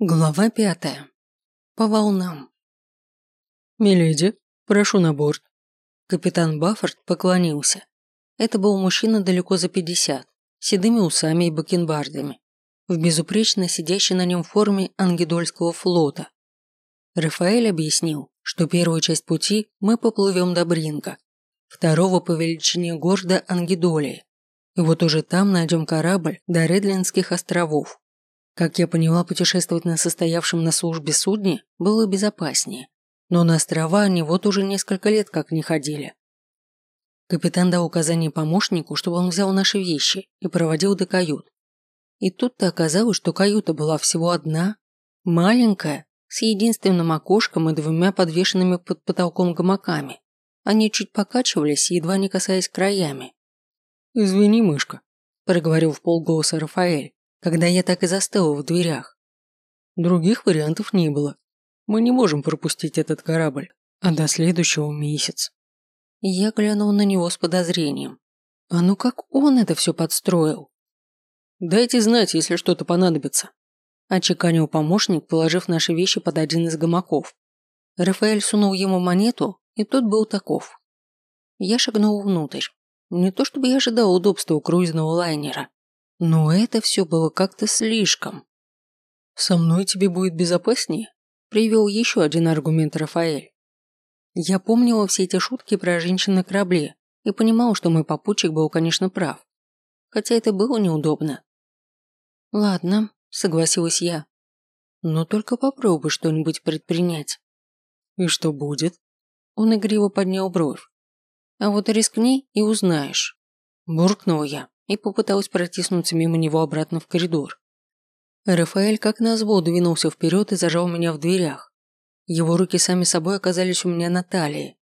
Глава пятая. По волнам. «Миледи, прошу на борт». Капитан Баффорд поклонился. Это был мужчина далеко за пятьдесят, седыми усами и бакенбардами, в безупречно сидящей на нем форме ангидольского флота. Рафаэль объяснил, что первую часть пути мы поплывем до Бринга, второго по величине города Ангидолии, и вот уже там найдем корабль до Редлинских островов. Как я поняла, путешествовать на состоявшем на службе судне было безопаснее. Но на острова они вот уже несколько лет как не ходили. Капитан дал указание помощнику, чтобы он взял наши вещи и проводил до кают. И тут-то оказалось, что каюта была всего одна, маленькая, с единственным окошком и двумя подвешенными под потолком гамаками. Они чуть покачивались, едва не касаясь краями. «Извини, мышка», – проговорил в полголоса Рафаэль когда я так и застыла в дверях. Других вариантов не было. Мы не можем пропустить этот корабль, а до следующего месяц. Я глянул на него с подозрением. А ну как он это все подстроил? Дайте знать, если что-то понадобится. Очеканил помощник, положив наши вещи под один из гамаков. Рафаэль сунул ему монету, и тот был таков. Я шагнул внутрь. Не то чтобы я ожидал удобства у круизного лайнера. Но это все было как-то слишком. «Со мной тебе будет безопаснее», – привел еще один аргумент Рафаэль. Я помнила все эти шутки про женщин на корабле и понимала, что мой попутчик был, конечно, прав. Хотя это было неудобно. «Ладно», – согласилась я. «Но только попробуй что-нибудь предпринять». «И что будет?» Он игриво поднял бровь. «А вот рискни и узнаешь». Буркнула я и попыталась протиснуться мимо него обратно в коридор. Рафаэль как назло двинулся вперед и зажал меня в дверях. Его руки сами собой оказались у меня на талии.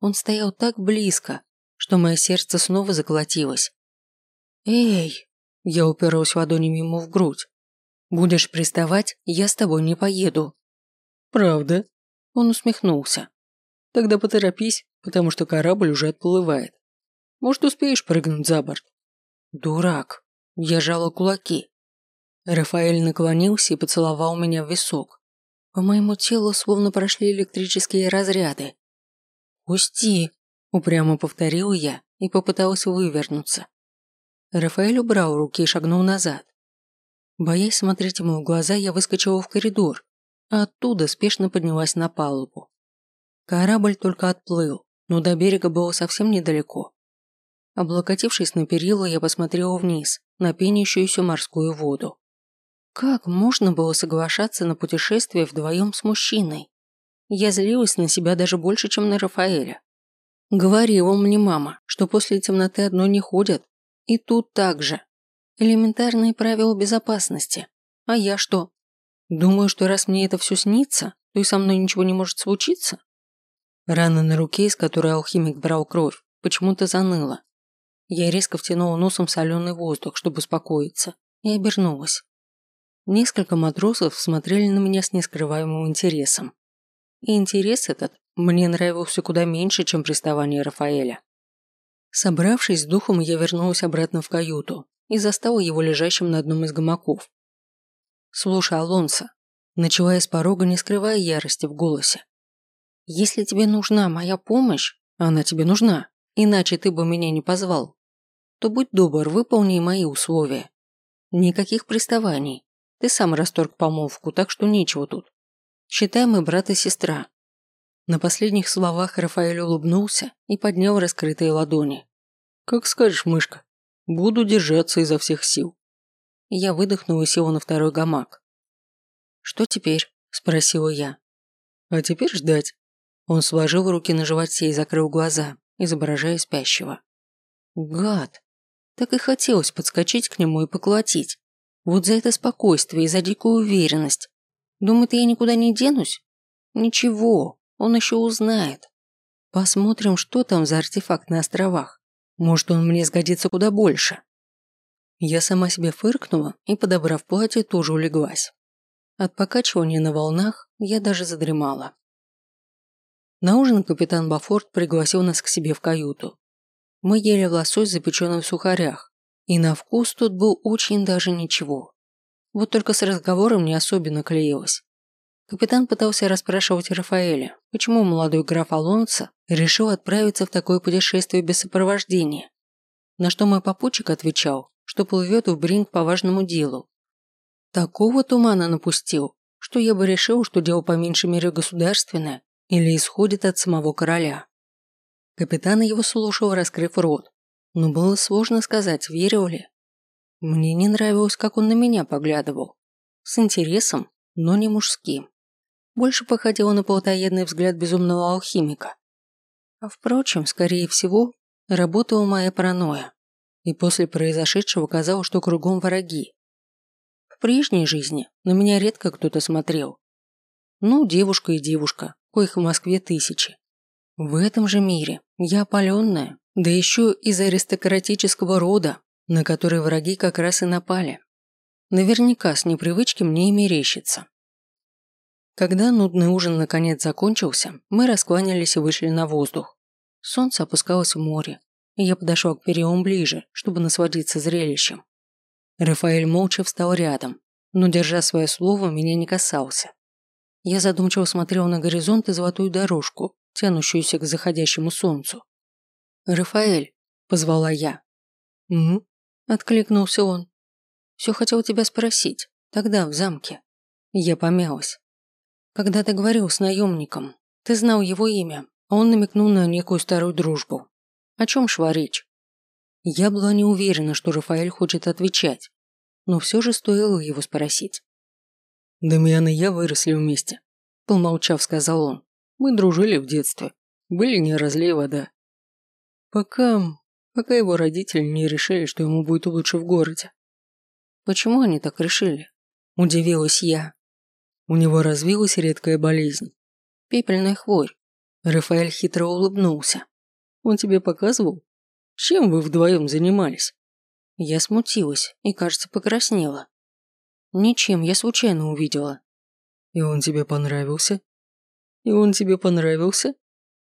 Он стоял так близко, что мое сердце снова заколотилось. «Эй!» – я уперлась ладонями ему в грудь. «Будешь приставать, я с тобой не поеду». «Правда?» – он усмехнулся. «Тогда поторопись, потому что корабль уже отплывает. Может, успеешь прыгнуть за борт?» Дурак. Я жала кулаки. Рафаэль наклонился и поцеловал меня в висок. По моему телу словно прошли электрические разряды. «Пусти!» – упрямо повторил я и попытался вывернуться. Рафаэль убрал руки и шагнул назад. Боясь смотреть ему в глаза, я выскочила в коридор, а оттуда спешно поднялась на палубу. Корабль только отплыл, но до берега было совсем недалеко. Облокотившись на перила, я посмотрела вниз, на пенящуюся морскую воду. Как можно было соглашаться на путешествие вдвоем с мужчиной? Я злилась на себя даже больше, чем на Рафаэля. Говорила мне мама, что после темноты одно не ходят. И тут так же. Элементарные правила безопасности. А я что? Думаю, что раз мне это все снится, то и со мной ничего не может случиться? Рана на руке, из которой алхимик брал кровь, почему-то заныла. Я резко втянула носом соленый воздух, чтобы успокоиться, и обернулась. Несколько матросов смотрели на меня с нескрываемым интересом. И интерес этот мне нравился куда меньше, чем приставание Рафаэля. Собравшись с духом, я вернулась обратно в каюту и застала его лежащим на одном из гамаков. «Слушай, Алонсо», начала с порога, не скрывая ярости в голосе. «Если тебе нужна моя помощь, она тебе нужна, иначе ты бы меня не позвал то будь добр, выполни мои условия. Никаких приставаний. Ты сам расторг помолвку, так что нечего тут. Считай мы брат и сестра». На последних словах Рафаэль улыбнулся и поднял раскрытые ладони. «Как скажешь, мышка. Буду держаться изо всех сил». Я выдохнула и села на второй гамак. «Что теперь?» – спросила я. «А теперь ждать». Он сложил руки на животе и закрыл глаза, изображая спящего. «Гад! Так и хотелось подскочить к нему и поколотить. Вот за это спокойствие и за дикую уверенность. Думает, я никуда не денусь? Ничего, он еще узнает. Посмотрим, что там за артефакт на островах. Может, он мне сгодится куда больше. Я сама себе фыркнула и, подобрав платье, тоже улеглась. От покачивания на волнах я даже задремала. На ужин капитан Бафорт пригласил нас к себе в каюту. Мы ели лосось, запеченный в сухарях, и на вкус тут был очень даже ничего. Вот только с разговором не особенно клеилось. Капитан пытался расспрашивать Рафаэля, почему молодой граф Алонсо решил отправиться в такое путешествие без сопровождения. На что мой попутчик отвечал, что плывет в Бринг по важному делу. Такого тумана напустил, что я бы решил, что дело по меньшей мере государственное или исходит от самого короля. Капитан его слушал, раскрыв рот, но было сложно сказать, верил ли. Мне не нравилось, как он на меня поглядывал. С интересом, но не мужским. Больше походило на плотоядный взгляд безумного алхимика. А впрочем, скорее всего, работала моя паранойя. И после произошедшего казалось, что кругом враги. В прежней жизни на меня редко кто-то смотрел. Ну, девушка и девушка, коих в Москве тысячи. В этом же мире я опаленная, да еще из аристократического рода, на который враги как раз и напали. Наверняка с непривычки мне и мерещится. Когда нудный ужин наконец закончился, мы раскланялись и вышли на воздух. Солнце опускалось в море, и я подошел к перилам ближе, чтобы насладиться зрелищем. Рафаэль молча встал рядом, но, держа свое слово, меня не касался. Я задумчиво смотрел на горизонт и золотую дорожку, тянущуюся к заходящему солнцу. «Рафаэль», – позвала я. «Угу», Откликнулся он. Все хотел тебя спросить. Тогда, в замке. Я помялась. Когда ты говорил с наемником, ты знал его имя, а он намекнул на некую старую дружбу. О чем шла речь? Я была не уверена, что Рафаэль хочет отвечать, но все же стоило его спросить. «Дамьян и я выросли вместе», – помолчав, сказал он. «Мы дружили в детстве. Были не разлей вода. Пока пока его родители не решили, что ему будет лучше в городе. Почему они так решили? Удивилась я. У него развилась редкая болезнь. Пепельная хворь. Рафаэль хитро улыбнулся. Он тебе показывал? Чем вы вдвоем занимались? Я смутилась и, кажется, покраснела. Ничем, я случайно увидела. И он тебе понравился? И он тебе понравился?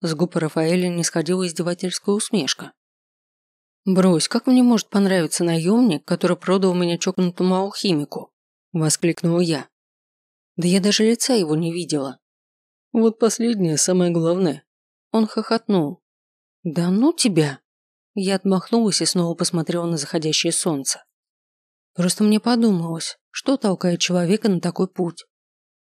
С губ Рафаэля не сходила издевательская усмешка. «Брось, как мне может понравиться наемник, который продал меня чокнутому алхимику?» – воскликнул я. «Да я даже лица его не видела». «Вот последнее, самое главное». Он хохотнул. «Да ну тебя!» Я отмахнулась и снова посмотрела на заходящее солнце. Просто мне подумалось, что толкает человека на такой путь.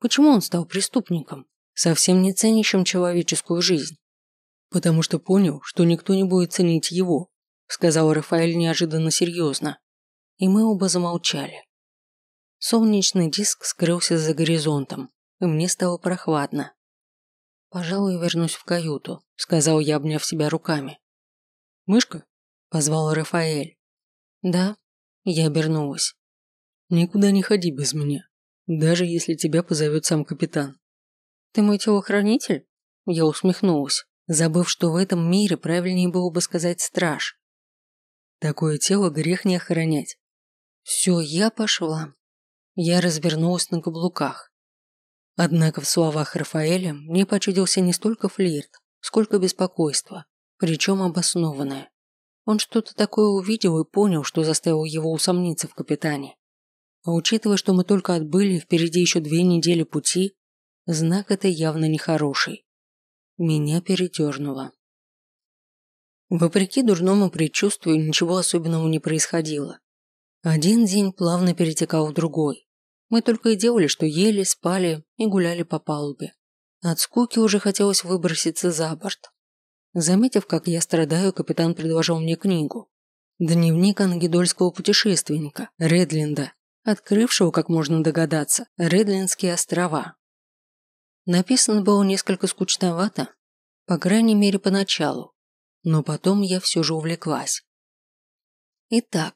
Почему он стал преступником, совсем не ценящим человеческую жизнь? Потому что понял, что никто не будет ценить его, сказал Рафаэль неожиданно серьезно. И мы оба замолчали. Солнечный диск скрылся за горизонтом, и мне стало прохладно. «Пожалуй, вернусь в каюту», – сказал я, обняв себя руками. «Мышка?» – позвал Рафаэль. «Да», – я обернулась. «Никуда не ходи без меня, даже если тебя позовет сам капитан». «Ты мой телохранитель?» Я усмехнулась, забыв, что в этом мире правильнее было бы сказать «страж». Такое тело грех не охранять. Все, я пошла. Я развернулась на каблуках. Однако в словах Рафаэля мне почудился не столько флирт, сколько беспокойство, причем обоснованное. Он что-то такое увидел и понял, что заставил его усомниться в капитане. А учитывая, что мы только отбыли, впереди еще две недели пути, знак это явно нехороший. Меня передернуло. Вопреки дурному предчувствию ничего особенного не происходило. Один день плавно перетекал в другой. Мы только и делали, что ели, спали и гуляли по палубе. От скуки уже хотелось выброситься за борт. Заметив, как я страдаю, капитан предложил мне книгу. Дневник ангидольского путешественника, Редлинда, открывшего, как можно догадаться, Редлинские острова. Написано было несколько скучновато, по крайней мере поначалу но потом я все же увлеклась. Итак,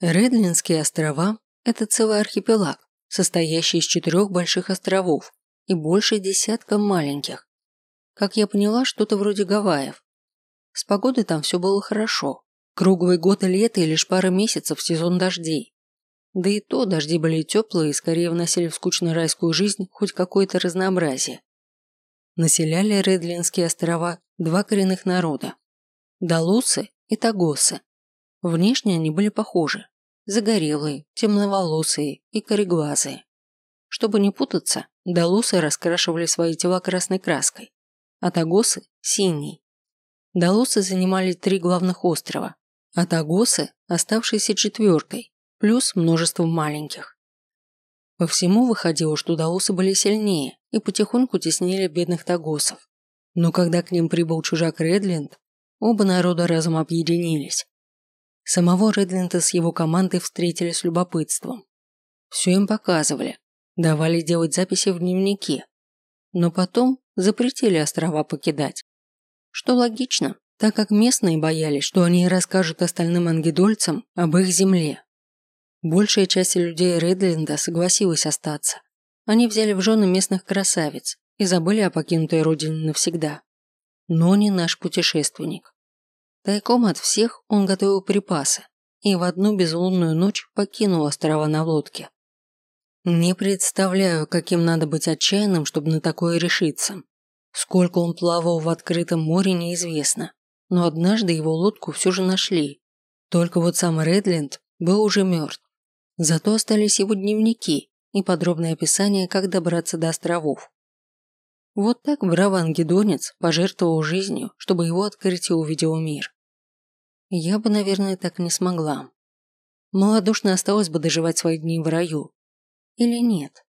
Редлинские острова – это целый архипелаг, состоящий из четырех больших островов и больше десятка маленьких. Как я поняла, что-то вроде Гавайев. С погодой там все было хорошо. Круглый год и лето и лишь пара месяцев в сезон дождей. Да и то дожди были теплые и скорее вносили в скучную райскую жизнь хоть какое-то разнообразие. Населяли Редлинские острова два коренных народа Далусы и Тагосы. Внешне они были похожи. загорелые, темноволосые и кореглазые. Чтобы не путаться, далусы раскрашивали свои тела красной краской, а тагосы – синий. Далусы занимали три главных острова, а тагосы – оставшиеся четверкой, плюс множество маленьких. По всему выходило, что даосы были сильнее и потихоньку теснили бедных тагосов. Но когда к ним прибыл чужак Редленд, оба народа разом объединились. Самого Редленда с его командой встретили с любопытством. Все им показывали, давали делать записи в дневнике, но потом запретили острова покидать. Что логично, так как местные боялись, что они расскажут остальным ангидольцам об их земле. Большая часть людей Редленда согласилась остаться. Они взяли в жены местных красавиц и забыли о покинутой родине навсегда. Но не наш путешественник. Тайком от всех он готовил припасы и в одну безлунную ночь покинул острова на лодке. Не представляю, каким надо быть отчаянным, чтобы на такое решиться. Сколько он плавал в открытом море, неизвестно. Но однажды его лодку все же нашли. Только вот сам Редленд был уже мертв. Зато остались его дневники и подробное описание, как добраться до островов. Вот так бравый ангедонец пожертвовал жизнью, чтобы его открытие увидел мир. Я бы, наверное, так не смогла. Молодушно осталось бы доживать свои дни в раю. Или нет?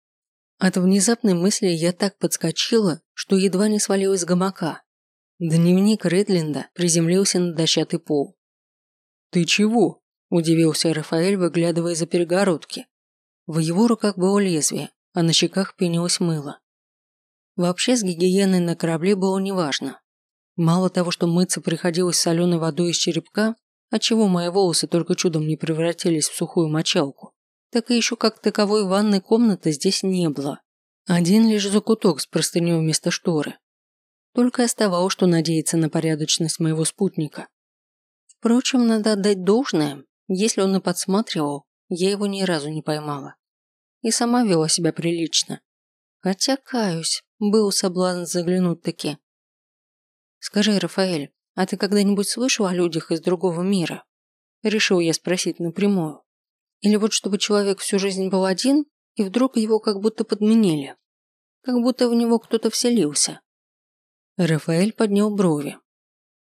От внезапной мысли я так подскочила, что едва не свалилась с гамака. Дневник Редлинда приземлился на дощатый пол. «Ты чего?» – удивился Рафаэль, выглядывая за перегородки. В его руках было лезвие, а на щеках пенилось мыло. Вообще с гигиеной на корабле было неважно. Мало того, что мыться приходилось соленой водой из черепка, отчего мои волосы только чудом не превратились в сухую мочалку, так и еще как таковой ванной комнаты здесь не было. Один лишь закуток с простыней вместо шторы. Только оставалось, что надеяться на порядочность моего спутника. Впрочем, надо отдать должное, если он и подсматривал, я его ни разу не поймала. И сама вела себя прилично. Хотя, каюсь, был соблазн заглянуть таки. Скажи, Рафаэль, а ты когда-нибудь слышал о людях из другого мира? Решил я спросить напрямую. Или вот чтобы человек всю жизнь был один, и вдруг его как будто подменили. Как будто в него кто-то вселился. Рафаэль поднял брови.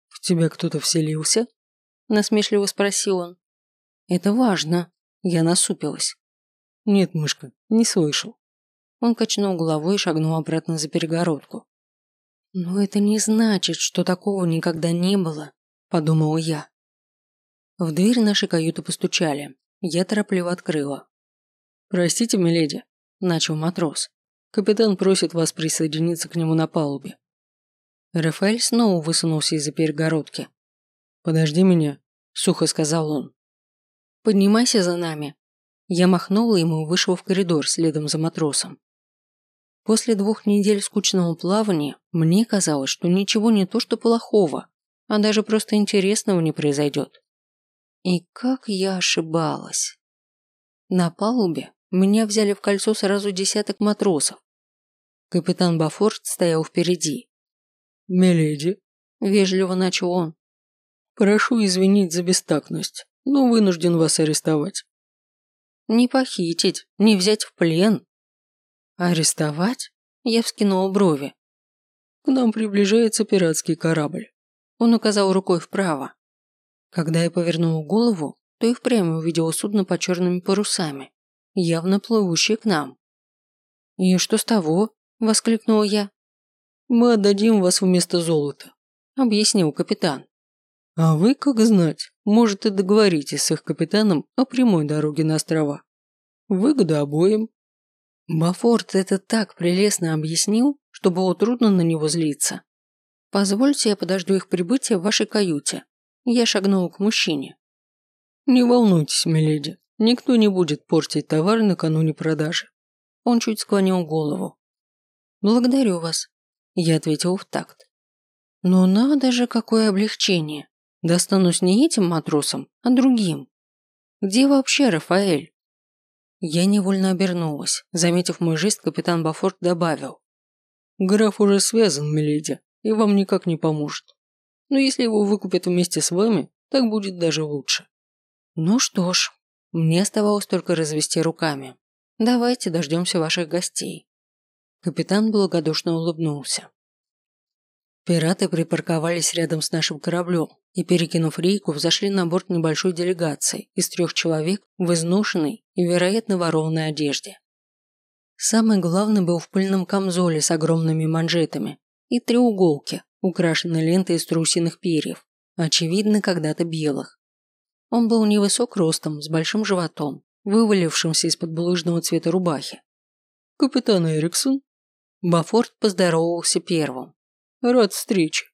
«В тебя кто-то вселился?» Насмешливо спросил он. «Это важно». Я насупилась. «Нет, мышка, не слышал». Он качнул головой и шагнул обратно за перегородку. «Но это не значит, что такого никогда не было», – подумала я. В дверь нашей каюты постучали. Я торопливо открыла. «Простите, миледи», – начал матрос. «Капитан просит вас присоединиться к нему на палубе». Рафаэль снова высунулся из-за перегородки. «Подожди меня», – сухо сказал он. «Поднимайся за нами». Я махнула ему и вышла в коридор следом за матросом. После двух недель скучного плавания мне казалось, что ничего не то что плохого, а даже просто интересного не произойдет. И как я ошибалась. На палубе меня взяли в кольцо сразу десяток матросов. Капитан Бафорт стоял впереди. «Миледи», – вежливо начал он. «Прошу извинить за бестактность, но вынужден вас арестовать». «Не похитить, не взять в плен, «Арестовать?» Я вскинула брови. «К нам приближается пиратский корабль». Он указал рукой вправо. Когда я повернула голову, то и впрямь увидела судно под черными парусами, явно плывущее к нам. «И что с того?» – воскликнула я. «Мы отдадим вас вместо золота», – объяснил капитан. «А вы, как знать, может и договоритесь с их капитаном о прямой дороге на острова. Выгода обоим». Бафорт это так прелестно объяснил, что было трудно на него злиться. Позвольте я подожду их прибытия в вашей каюте. Я шагнул к мужчине. Не волнуйтесь, миледи, никто не будет портить товар накануне продажи. Он чуть склонил голову. Благодарю вас. Я ответил в такт. Но надо же, какое облегчение. Достанусь не этим матросам, а другим. Где вообще Рафаэль? Я невольно обернулась. Заметив мой жест, капитан Бафорт добавил. «Граф уже связан, миледи, и вам никак не поможет. Но если его выкупят вместе с вами, так будет даже лучше». Ну что ж, Мне оставалось только развести руками. Давайте дождемся ваших гостей. Капитан благодушно улыбнулся. Пираты припарковались рядом с нашим кораблем и, перекинув рейку, взошли на борт небольшой делегации из трех человек в изношенной и, вероятно, ворованной одежде. Самый главный был в пыльном камзоле с огромными манжетами и треуголке, украшенной лентой из трусиных перьев, очевидно, когда-то белых. Он был невысок ростом, с большим животом, вывалившимся из-под булыжного цвета рубахи. «Капитан Эриксон?» Бафорд поздоровался первым. «Рад встрече».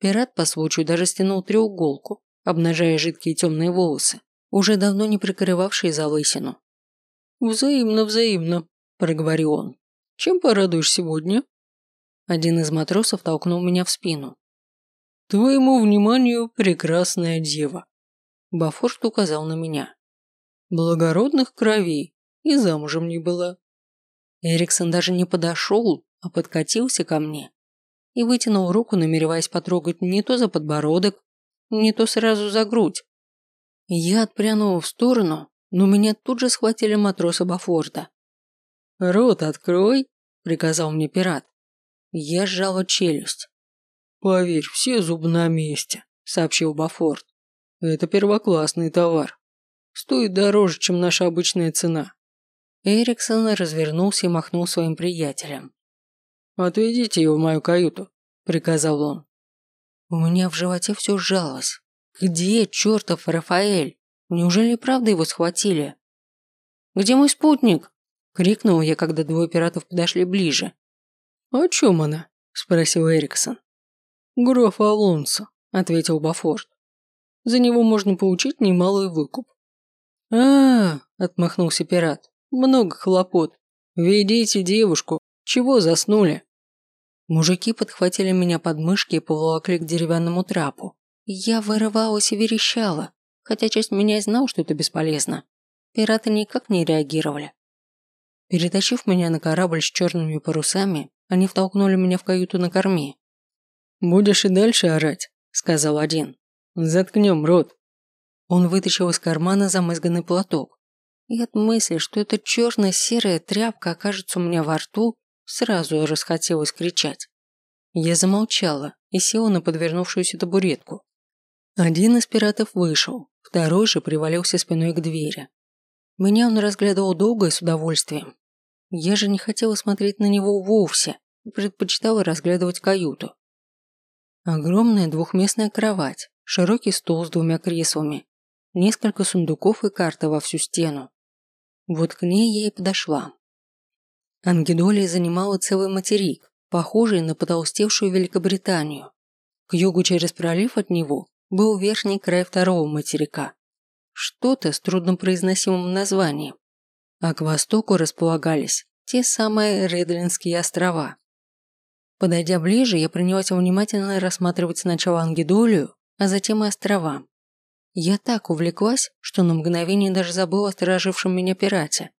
Пират по случаю даже стянул треуголку, обнажая жидкие темные волосы, уже давно не прикрывавшие залысину. «Взаимно, взаимно», – проговорил он. «Чем порадуешь сегодня?» Один из матросов толкнул меня в спину. «Твоему вниманию прекрасная дева», – Бафорт указал на меня. «Благородных кровей и замужем не была». Эриксон даже не подошел, а подкатился ко мне и вытянул руку, намереваясь потрогать не то за подбородок, не то сразу за грудь. Я отпрянула в сторону, но меня тут же схватили матросы Бафорта. «Рот открой», – приказал мне пират. Я сжала челюсть. «Поверь, все зубы на месте», – сообщил Бафорт. «Это первоклассный товар. Стоит дороже, чем наша обычная цена». Эриксон развернулся и махнул своим приятелям. «Отведите его в мою каюту», – приказал он. У меня в животе все сжалось. Где чертов Рафаэль? Неужели правда его схватили? «Где мой спутник?» – крикнул я, когда двое пиратов подошли ближе. «О чем она?» – спросил Эриксон. «Граф Алонсо», – ответил Бафорт. «За него можно получить немалый выкуп». А, -а, -а отмахнулся пират. «Много хлопот. Ведите девушку. Чего заснули?» Мужики подхватили меня под мышки и поволокли к деревянному трапу. Я вырывалась и верещала, хотя часть меня и знал, что это бесполезно. Пираты никак не реагировали. Перетащив меня на корабль с черными парусами, они втолкнули меня в каюту на корме. «Будешь и дальше орать», – сказал один. «Заткнем рот». Он вытащил из кармана замызганный платок. И от мысли, что эта черная серая тряпка окажется у меня во рту, Сразу расхотелось кричать. Я замолчала и села на подвернувшуюся табуретку. Один из пиратов вышел, второй же привалился спиной к двери. Меня он разглядывал долго и с удовольствием. Я же не хотела смотреть на него вовсе и предпочитала разглядывать каюту. Огромная двухместная кровать, широкий стол с двумя креслами, несколько сундуков и карта во всю стену. Вот к ней я и подошла. Ангидолия занимала целый материк, похожий на потолстевшую Великобританию. К югу через пролив от него был верхний край второго материка. Что-то с труднопроизносимым названием. А к востоку располагались те самые Редлинские острова. Подойдя ближе, я принялась внимательно рассматривать сначала Ангидолию, а затем и острова. Я так увлеклась, что на мгновение даже забыла о сторожившем меня пирате.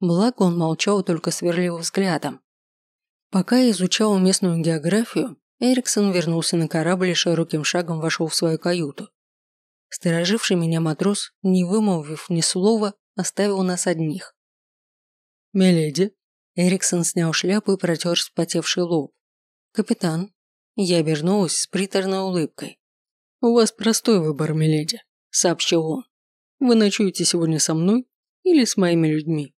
Благо он молчал, только сверлил взглядом. Пока я изучал местную географию, Эриксон вернулся на корабль и широким шагом вошел в свою каюту. Стороживший меня матрос, не вымолвив ни слова, оставил нас одних. «Миледи?» Эриксон снял шляпу и протер вспотевший лоб. «Капитан». Я обернулась с приторной улыбкой. «У вас простой выбор, миледи», – сообщил он. «Вы ночуете сегодня со мной или с моими людьми?»